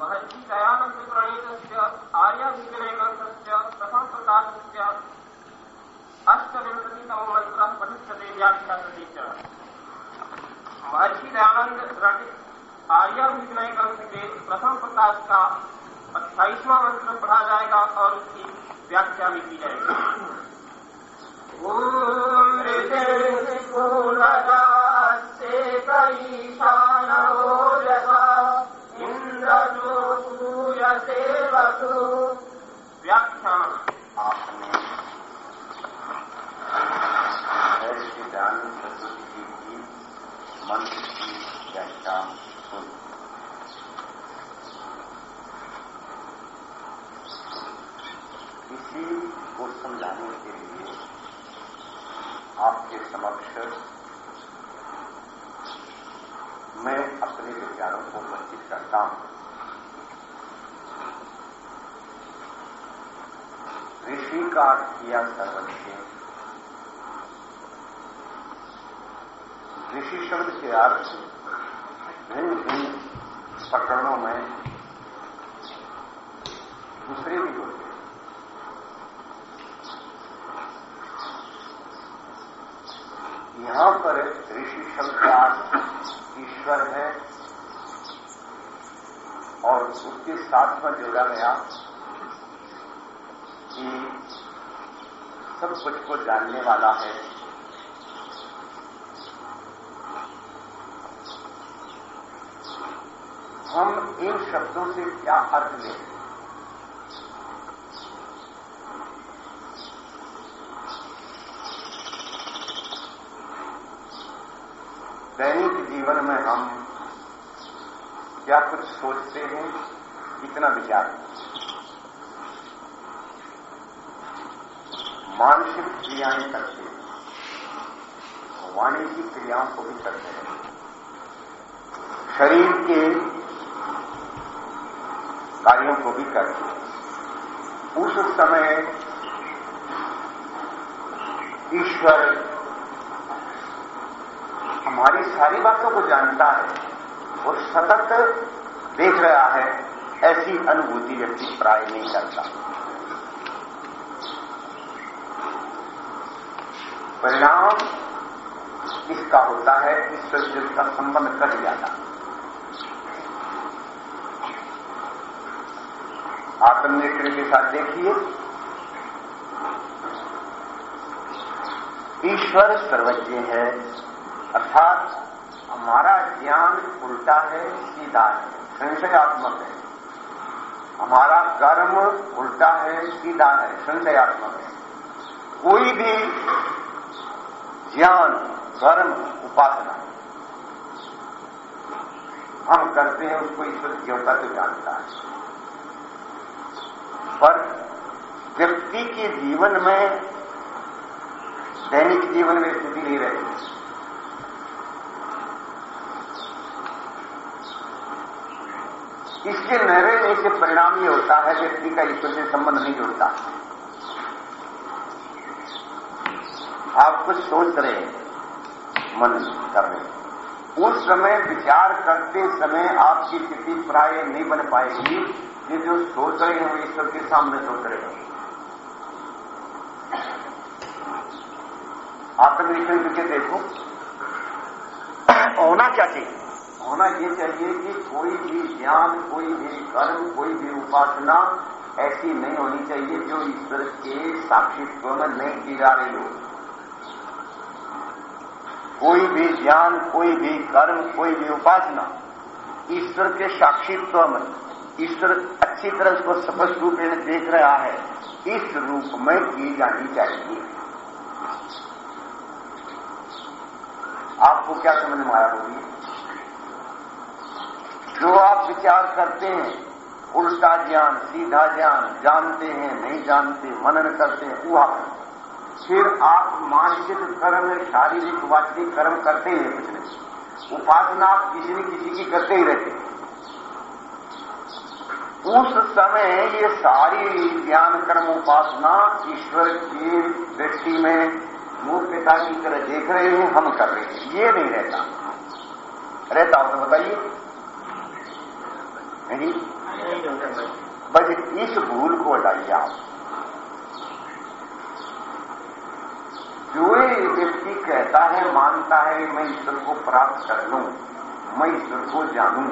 महर्षि दयानंद प्रणीत आर्याभिग्रहणस्य प्रथमप्रकाशस्य अष्टविंशतितममन्त्रः पठिष्यते व्याख्यासति च महर्षि के प्रथम प्रकाश का अट्ठाईसवां मंत्र पढ़ा जाएगा और उसकी व्याख्या भी की जाएगी। का किया सर्वज्ञ। ऋषि शब्द के अर्थ भिन्न भिन्न प्रकरणों में दूसरे भी होते हैं। यहाँ पर ऋषि शब्द का अर्थ ईश्वर है और उसके साथ में जोड़ा गया सब कुछ को जानने वाला है। हम इन शब्दों से क्या अर्थ लें? दैनिक जीवन में हम क्या कुछ सोचते हैं? कितना विचार। मानसिक क्रियाएँ करते हैं। वाणी की क्रियाओं को भी करते हैं। शरीर के कार्यों को भी करते हैं। उस समय ईश्वर हमारी सारी बातों को जानता है और सतत देख रहा है, ऐसी अनुभूति व्यक्ति प्राय नहीं करता। परिणाम इसका होता है ईश्वर से उसका संबंध कट जाता आत्मनेत्र के साथ देखिए। ईश्वर सर्वज्ञ है, अर्थात हमारा ज्ञान उल्टा है, सीधा है, संशयात्मक है। हमारा कर्म उल्टा है, सीधा है, संशयात्मक है। कोई भी ज्ञान कर्म उपासना। हम करते हैं उसको ईश्वर देवता से जानता है। पर व्यक्ति के जीवन में, दैनिक जीवन में स्थिति नहीं रहती। इसके न रहने से परिणाम ये होता है, व्यक्ति का ईश्वर से संबंध नहीं जुड़ता। आप कुछ सोच रहे हैं मन कर रहे उस समय विचार करते समय आपकी स्थिति प्राय नहीं बन पाएगी ये जो सोच रहे हैं ईश्वर के सामने सोच रहे हैं। आत्मनिरीक्षण करके देखो। होना क्या चाहिए? होना ये चाहिए कि कोई भी ज्ञान कोई भी कर्म कोई भी उपासना ऐसी नहीं होनी चाहिए जो ईश्वर के साक्षित्व में नहीं की जा रही हो। कोई भी ज्ञान, कोई भी कर्म, कोई भी उपासना ईश्वर के साक्षित्व में, ईश्वर अच्छी तरह उसको स्पष्ट रूप में देख रहा है, इस रूप में की जानी चाहिए। आपको क्या समझ में आया होगी जो आप विचार करते हैं, उल्टा ज्ञान, सीधा ज्ञान, जानते हैं, नहीं जानते, मनन करते हैं, वह फिर आप मानसिक कर्म शारीरिक वाचिक कर्म करते ही कुछ नहीं। उपासना आप किसी न किसी की करते ही रहते हैं। उस समय ये सारी ज्ञान कर्म उपासना ईश्वर की दृष्टि में मूर्खता की तरह देख रहे हैं हम कर रहे हैं। ये नहीं रहता। रहता हो तो बताइए नहीं। बस इस भूल को हटाइए आप। जो व्यक्ति कहता है, मानता है, मैं ईश्वर को प्राप्त कर लू, मैं ईश्वर को जानू,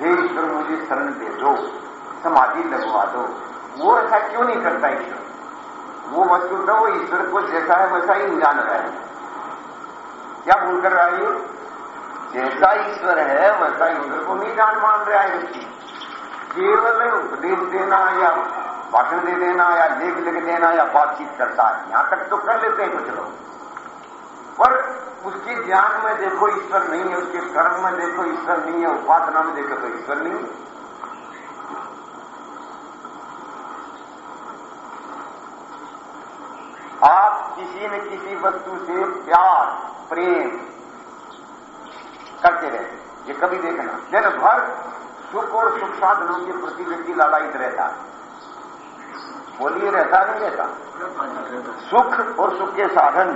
हे ईश्वर, मुझे शरण दे दो, समाधि लगवा दो। वो ऐसा क्यों नहीं करता ईश्वर? वो वस्तु तो वो ईश्वर को जैसा है वैसा ही जान रहा है। क्या भूल कर रहा है जैसा ईश्वर है, वैसा ईश्वर को नहीं जान मान रहा है। केवल उपदेश देना या भाषण दे देना या लेख लिख देना या बातचीत करता है। यहाँ तक तो कर लेते हैं कुछ लोग। पर उसके ज्ञान में देखो ईश्वर नहीं है, उसके कर्म में देखो ईश्वर नहीं है, उपासना में देखो तो ईश्वर नहीं है। आप किसी न किसी वस्तु से प्यार, प्रेम करते रहे। ये कभी देखना। दिन भर सुख और सुख साधनों के प्रति व्यक्ति लालायित रहता है। बोलिए, रहता नहीं रहता। सुख और सुख के साधन।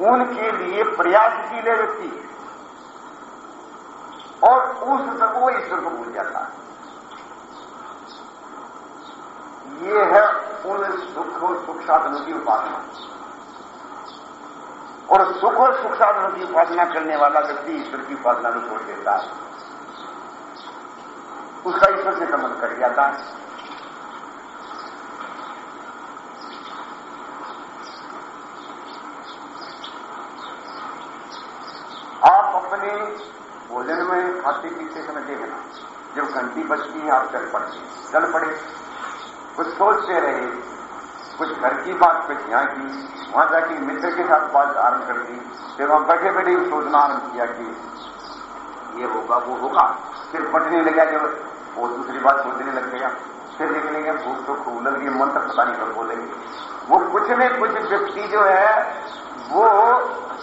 उनके लिए प्रयासशील है व्यक्ति। और उस सब वो ईश्वर को भूल जाता है। ये है उन सुख और सुख साधनों की उपासना। और सुख और सुख साधनों की उपासना करने वाला व्यक्ति ईश्वर की उपासना को छोड़ देता है। उसका ईश्वर से संबंध कट जाता है। अपने भोजन में खाते पीते समय देखना। जब घंटी बजती है, आप चल पड़ते चल पड़े। कुछ सोचते रहे, कुछ घर की बात कुछ यहाँ की, वहाँ जाके मित्र के साथ बात आरंभ कर दी। फिर वहाँ बैठे बैठे सोचना आरंभ किया कि ये होगा, वो होगा। फिर पटने लगा जब वो दूसरी बात सोचने लग गया। फिर देख लेंगे भूख तो खूब लग गई, मंत्र पता नहीं कर बोलेंगे। वो कुछ न कुछ व्यक्ति जो है, वो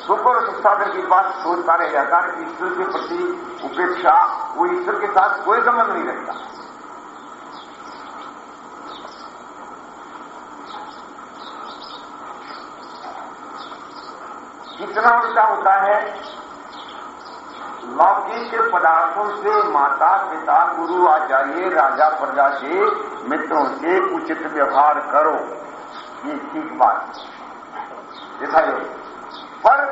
सुख साधन की बात सोचता रह जाता है ईश्वर के प्रति उपेक्षा वो ईश्वर के साथ कोई संबंध नहीं रखता। कितना उल्टा होता है, लौकिक पदार्थों से माता, पिता, गुरु आचार्य राजा, प्रजा से मित्रों से उचित व्यवहार करो। ये ठीक बात। देखा पर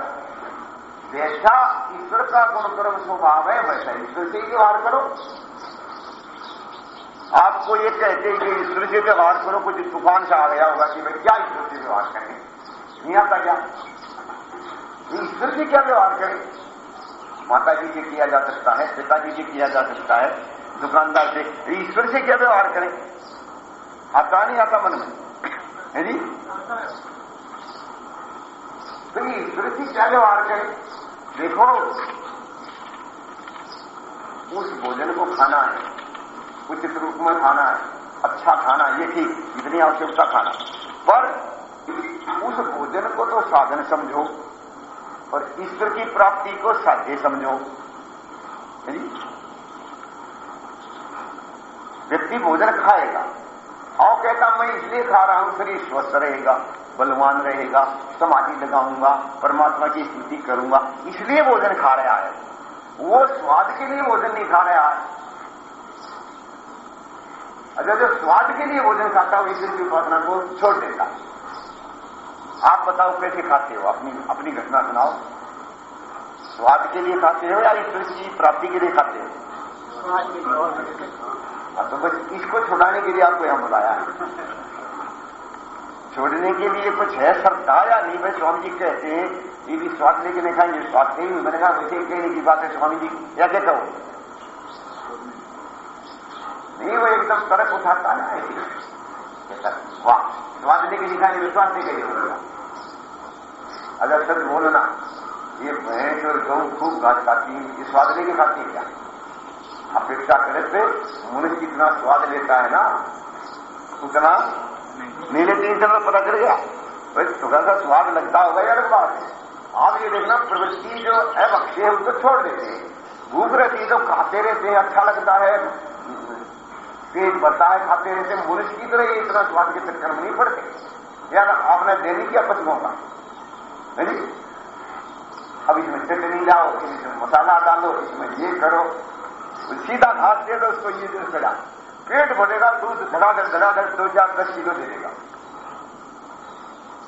जैसा ईश्वर का गुणकर्म स्वभाव है, वैसा ईश्वर से ही व्यवहार करो। आपको ये कहते हैं कि ईश्वर से व्यवहार करो, कुछ तूफ़ान से आ गया होगा कि भाई क्या ईश्वर से व्यवहार करें? नहीं आता क्या? ईश्वर से क्या व्यवहार करें? माता जी से किया जा सकता है, पिताजी से किया जा सकता है। दुकानदार से ईश्वर से क्या व्यवहार करें? आता नहीं आता मन में? है जी? तो ईश्वर से क्या व्यवहार करें? देखो, उस भोजन को खाना है, उचित रूप में खाना है अच्छा खाना, ये ठीक, इतनी आवश्यकता खाना। पर उस भोजन को तो साधन समझो, और ईश्वर की प्राप्ति को साध्य समझो। व्यक्ति भोजन खाएगा और कहता, मैं इसलिए खा रहा हूँ, शरीर स्वस्थ रहेगा, बलवान रहेगा, समाधि लगाऊँगा, परमात्मा की स्तुति करूँगा, इसलिए भोजन खा रहा है। वो स्वाद के लिए भोजन नहीं खा रहा है। अगर जो स्वाद के लिए भोजन खाता हो ईश्वर की उपासना को छोड़ देता। आप बताओ, कैसे खाते हो? अपनी अपनी घटना सुनाओ। स्वाद के लिए खाते हो या ईश्वर की प्राप्ति के लिए खाते हाँ? तो बस इसको छुड़ाने के लिए आपको यहाँ बुलाया है छोड़ने के लिए कुछ है श्रद्धा या नहीं भाई स्वामी जी कहते हैं ये भी स्वाद लेके नहीं खाएँगे स्वाद नहीं मैंने कहा वैसे कहने की बात है स्वामी जी या क्या हो नहीं वो एकदम तड़क उठाता है वाह स्वाद लेके नहीं खाएँगे विश्वास नहीं करिए अगर सच बोलना ये भैंस और गौ खूब घास खाती है ये स्वाद लेके खाती है क्या अपेक्षा करे थे मनुष्य जितना स्वाद लेता है ना, उतना नहीं लेते इतना पता चल गया। भाई थोड़ा सा स्वाद लगता होगा ये अलग बात है आप ये देखना, प्रवृत्ति जो है बख्शे है उसको छोड़ देते हैं। भूख रहती तो खाते रहते हैं अच्छा लगता है। पेट भरता है, खाते रहते मनुष्य की तरह इतना स्वाद के चक्कर में नहीं पड़ते। यार, आपने देनी क्या पशुओं का? है अब इसमें चटनी लाओ, इसमें मसाला डालो, इसमें ये करो। सीधा घास दे दो, उसको ये दूध खड़ा पेट भरेगा, दूध धड़ाधड़ धड़ाधड़ दो चार दस किलो दे देगा।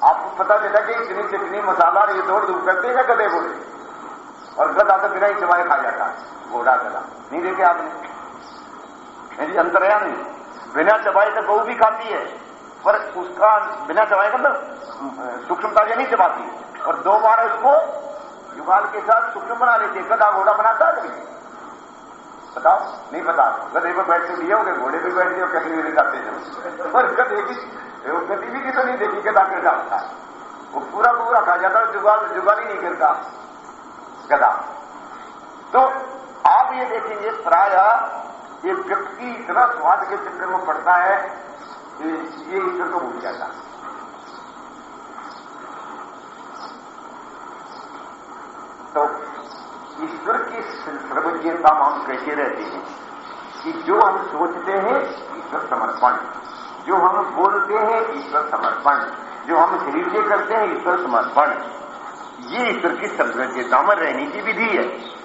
आपको पता चला कि इतनी चटनी मसाला ये दौड़ दूर करते हैं गधे घोड़े और गधा तो बिना ही चबाए खा जाता है, घोड़ा गधा। नहीं देखे आपने? जी अंतरया नहीं। बिना चबाए तो गऊ भी खाती है, पर उसका बिना चबाए का तो सूक्ष्मता से नहीं चबाती और दो बार उसको युगाल के साथ सूक्ष्म बना लेते गधा घोड़ा बनाता है। बताओ, नहीं पता गधे पर बैठ के लिए होगे घोड़े पर बैठ के कैसे भी दिखाते थे पर गधे की गतिविधि तो नहीं देखी गधा कर जाता है। वो पूरा पूरा खा जाता है जुगाल जुगाल ही नहीं करता गधा। तो आप ये देखेंगे, प्राय ये व्यक्ति इतना स्वाद के चक्कर में पड़ता है कि ये ईश्वर को भूल जाता है तो ईश्वर की सर्वज्ञता हम कहते रहते हैं? कि जो हम सोचते हैं, ईश्वर समर्पण। जो हम बोलते हैं, ईश्वर समर्पण। जो हम शरीर से करते हैं, ईश्वर समर्पण। ये ईश्वर की सर्वज्ञता में रहने की विधि है।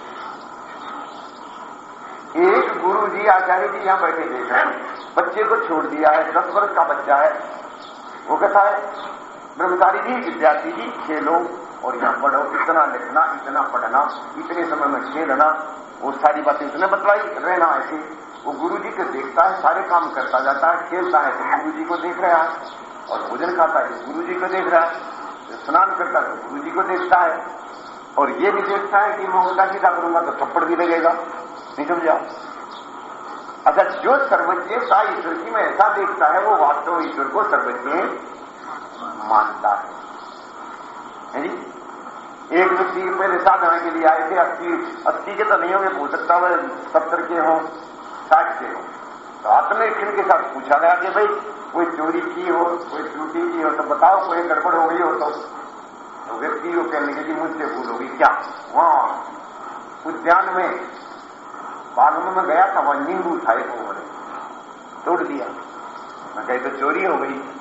एक गुरु जी आचार्य जी यहाँ बैठे देख रहे हैं बच्चे को छोड़ दिया है, दस वर्ष का बच्चा है। वो कहता है? ब्रह्मचारी जी, विद्यार्थी जी, खेलो और यहाँ पढ़ो, इतना लिखना, इतना पढ़ना, इतने समय में खेलना, वो सारी बातें उसने बतलाई रहना ऐसे। वो गुरु जी को देखता है, सारे काम करता जाता है, खेलता है तो गुरु जी को देख रहा है और भोजन खाता है तो गुरु जी को देख रहा है। स्नान करता है तो गुरु जी को देखता है। और ये भी देखता है कि मैं उल्टा सीधा करूँगा तो थप्पड़ भी लगेगा। नहीं समझा अच्छा जो सर्वज्ञ सा ईश्वर की में ऐसा देखता है, वो वास्तव ईश्वर को सर्वज्ञ मानता है है। जी एक व्यक्ति पहले साधना के लिए आए थे अस्सी अस्सी के तो नहीं होंगे हो सकता वह सत्तर के हों साठ के हों। तो आत्मनिरीक्षण के साथ पूछा गया कि भाई कोई चोरी की हो कोई त्रुटि की हो तो बताओ कोई गड़बड़ हो गई हो तो, तो व्यक्ति को कहने के लिए मुझसे भूल होगी क्या? वहाँ उद्यान में बागम में गया था वहाँ नींबू था एक उन्होंने। तोड़ दिया। मैं कही तो चोरी हो गई।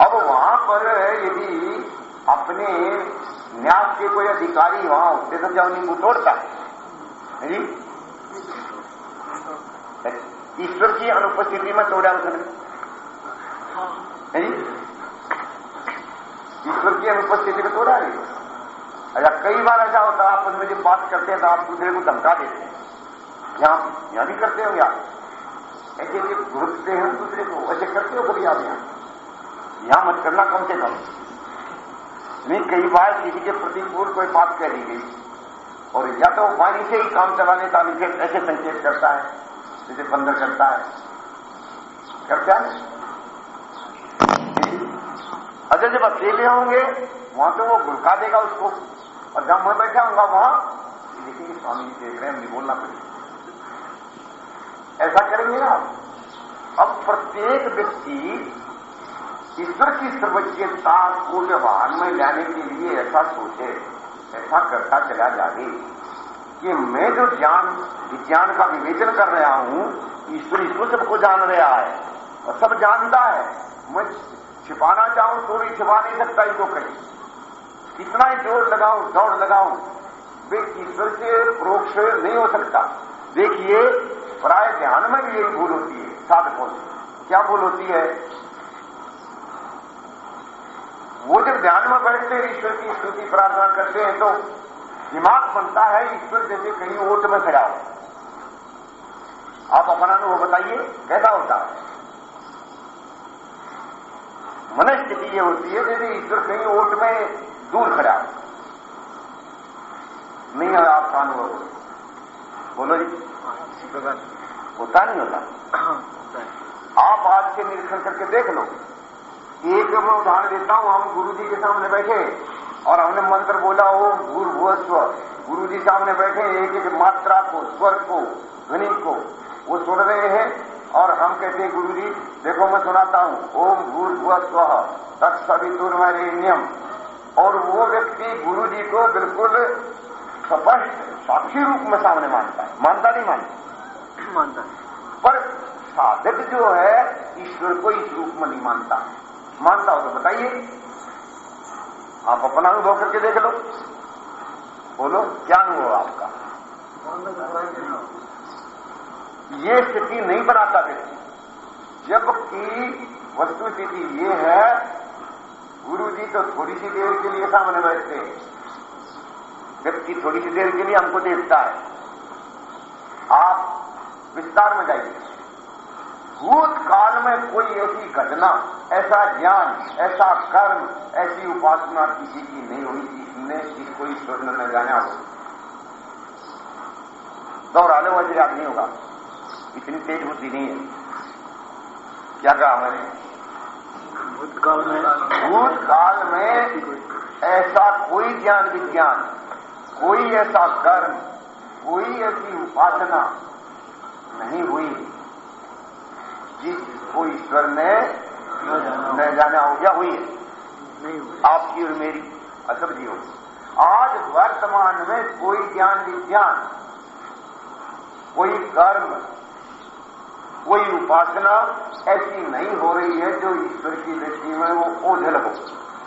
अब वहाँ पर यदि अपने न्यास के कोई अधिकारी वहाँ होते तो क्या नींबू तोड़ता? है जी? ईश्वर की अनुपस्थिति में तोड़ा उसने। ईश्वर की अनुपस्थिति में तोड़ा नहीं। अच्छा कई बार ऐसा होता है आपस में जब बात करते हैं तो आप दूसरे को धमका देते हैं। यहाँ यहाँ भी करते हो यार ऐसे ऐसे घुटते हैं दूसरे को, ऐसे करते हो कभी आप यहाँ। यहाँ मत करना कम से कम? नहीं, कई बार किसी के प्रतिकूल कोई बात कह दी गई। और या तो वाणी से ही काम चलाने का निषेध ऐसे संकेत करता है, जैसे बंदर करता है। करता है? अच्छा जब अकेले होंगे, वहाँ तो वो भुलका देगा उसको। और जब मैं बैठा हूँगा वहाँ देखिए स्वामी जी देख रहे हैं नहीं बोलना पड़ेगा ऐसा करेंगे आप। अब प्रत्येक व्यक्ति ईश्वर की सर्वज्ञता को व्यवहार में लाने के लिए ऐसा सोचे, ऐसा करता चला जाए कि मैं जो ज्ञान, विज्ञान का विवेचन कर रहा हूँ, ईश्वर इसको सबको जान रहा है और सब जानता है। मैं छिपाना चाहूँ तो भी छिपा नहीं सकता इसको कहीं। कितना ही ज़ोर लगाऊँ, दौड़ लगाऊँ, वे ईश्वर से प्रोक्ष नहीं हो सकता। देखिए, प्राय ध्यान में भी यही भूल होती है, साधकों से। क्या भूल होती है? वो जब ध्यान में बैठते हैं ईश्वर की स्तुति प्रार्थना करते हैं तो दिमाग बनता है ईश्वर जैसे कहीं ओट में खड़ा हो। आप अपना अनुभव बताइए कैसा होता है? मन स्थिति ये होती है जैसे ईश्वर कहीं ओट में दूर खड़ा हो। नहीं है आपका अनुभव? बोलो जी। होता नहीं होता? आप आज के निरीक्षण करके देख लो। एक मैं उदाहरण देता हूँ हम गुरु जी के सामने बैठे और हमने मंत्र बोला ओम गुरु भुव स्व। गुरु जी सामने बैठे एक एक मात्रा को स्वर को ध्वनि को वो सुन रहे हैं और हम कहते हैं गुरु जी देखो मैं सुनाता हूँ। ओम भूर भुव स्व तत्सवितुर्मरेण्यम और वो व्यक्ति गुरु जी को बिल्कुल स्पष्ट साक्षी रूप में सामने मानता है। मानता नहीं मानता? मानता पर साधक जो है ईश्वर को इस रूप में नहीं मानता। मानता हो तो बताइए। आप अपना अनुभव करके देख लो। बोलो, क्या अनुभव आपका? ये स्थिति नहीं बनाता व्यक्ति जबकि वस्तु स्थिति ये है गुरु जी तो थोड़ी सी देर के लिए सामने बैठते हैं। व्यक्ति थोड़ी सी देर के लिए हमको देखता है। आप विस्तार में जाइए। भूतकाल में कोई ऐसी घटना ऐसा ज्ञान ऐसा कर्म ऐसी उपासना किसी की नहीं हुई जिसने जिसको ईश्वर ने न जाना हो दोहरा लो वजह याद नहीं होगा। इतनी तेज बुद्धि नहीं है। क्या कहा मैंने? भूतकाल में भूतकाल में ऐसा कोई ज्ञान विज्ञान कोई ऐसा कर्म कोई ऐसी उपासना नहीं हुई। जिसको ईश्वर ने न जाना हो गया हुई है। आपकी और मेरी असब जी होगी आज वर्तमान में कोई ज्ञान विज्ञान कोई कर्म कोई उपासना ऐसी नहीं हो रही है जो ईश्वर की दृष्टि में वो ओझल हो।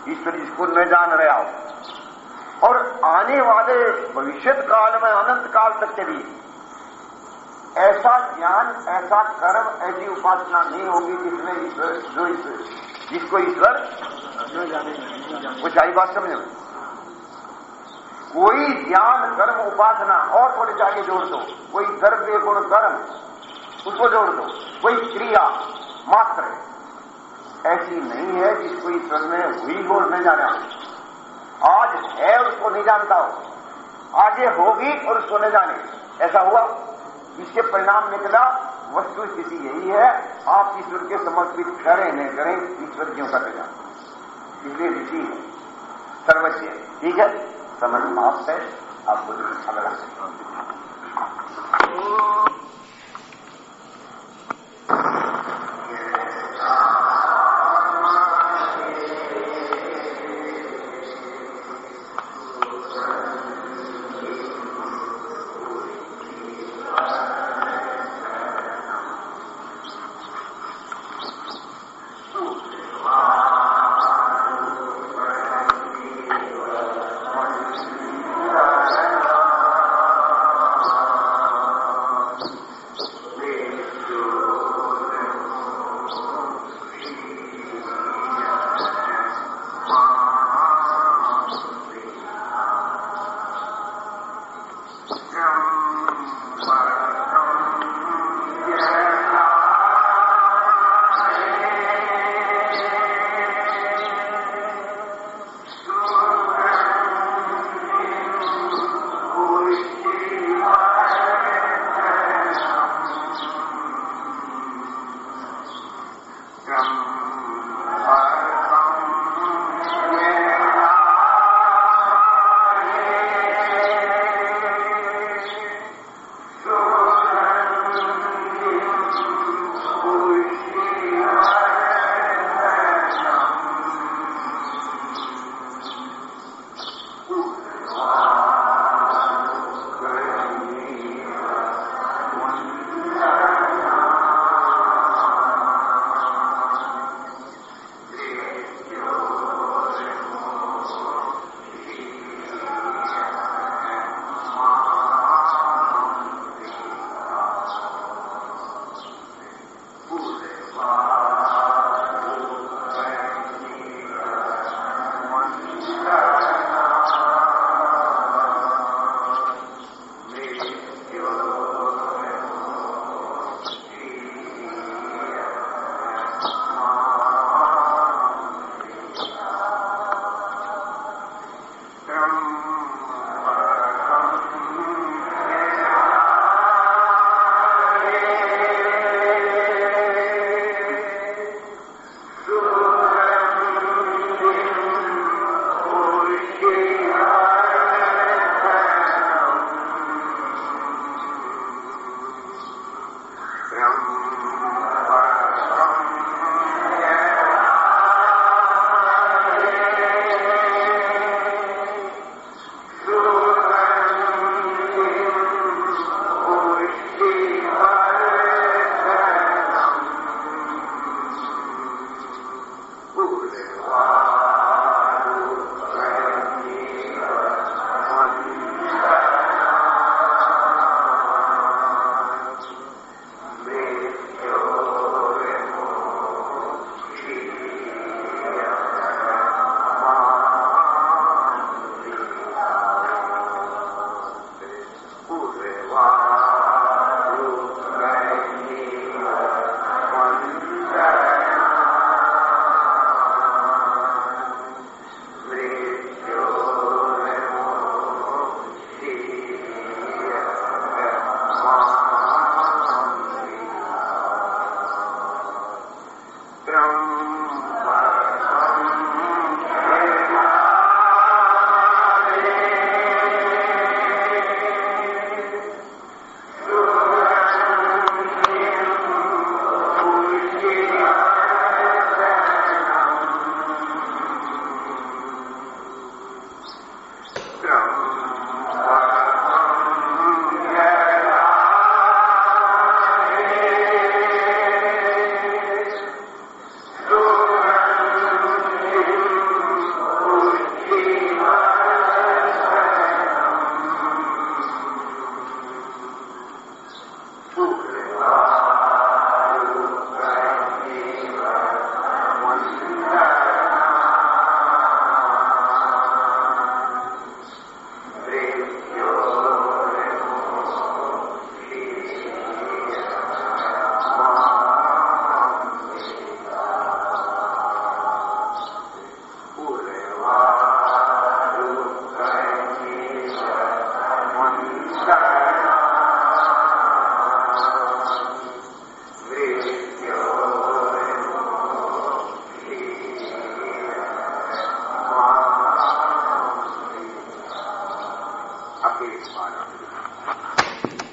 ईश्वर जिसको न जान रहा हो। और आने वाले भविष्य काल में अनंत काल तक के लिए ऐसा ज्ञान, ऐसा कर्म, ऐसी उपासना नहीं होगी जिसमें ईश्वर, जो ईश्वर, जिसको ईश्वर कुछ आई बात समझ? कोई ज्ञान, कर्म, उपासना और थोड़े आगे जोड़ दो। कोई द्रव्य गुण कर्म, उसको जोड़ दो। कोई क्रिया, मात्र। ऐसी नहीं है जिसको ईश्वर में हुई हो नहीं जाना। आज है, उसको नहीं जानता हो। आगे होगी और उसको नहीं जाने। ऐसा हुआ? इसके परिणाम निकला, वस्तु स्थिति यही है। आप ईश्वर के समर्पित करें, न करें ईश्वर क्यों परिणाम इसलिए ऋषि है। सर्वस्व ठीक है? समझ माफ़ है। आप कुछ अगला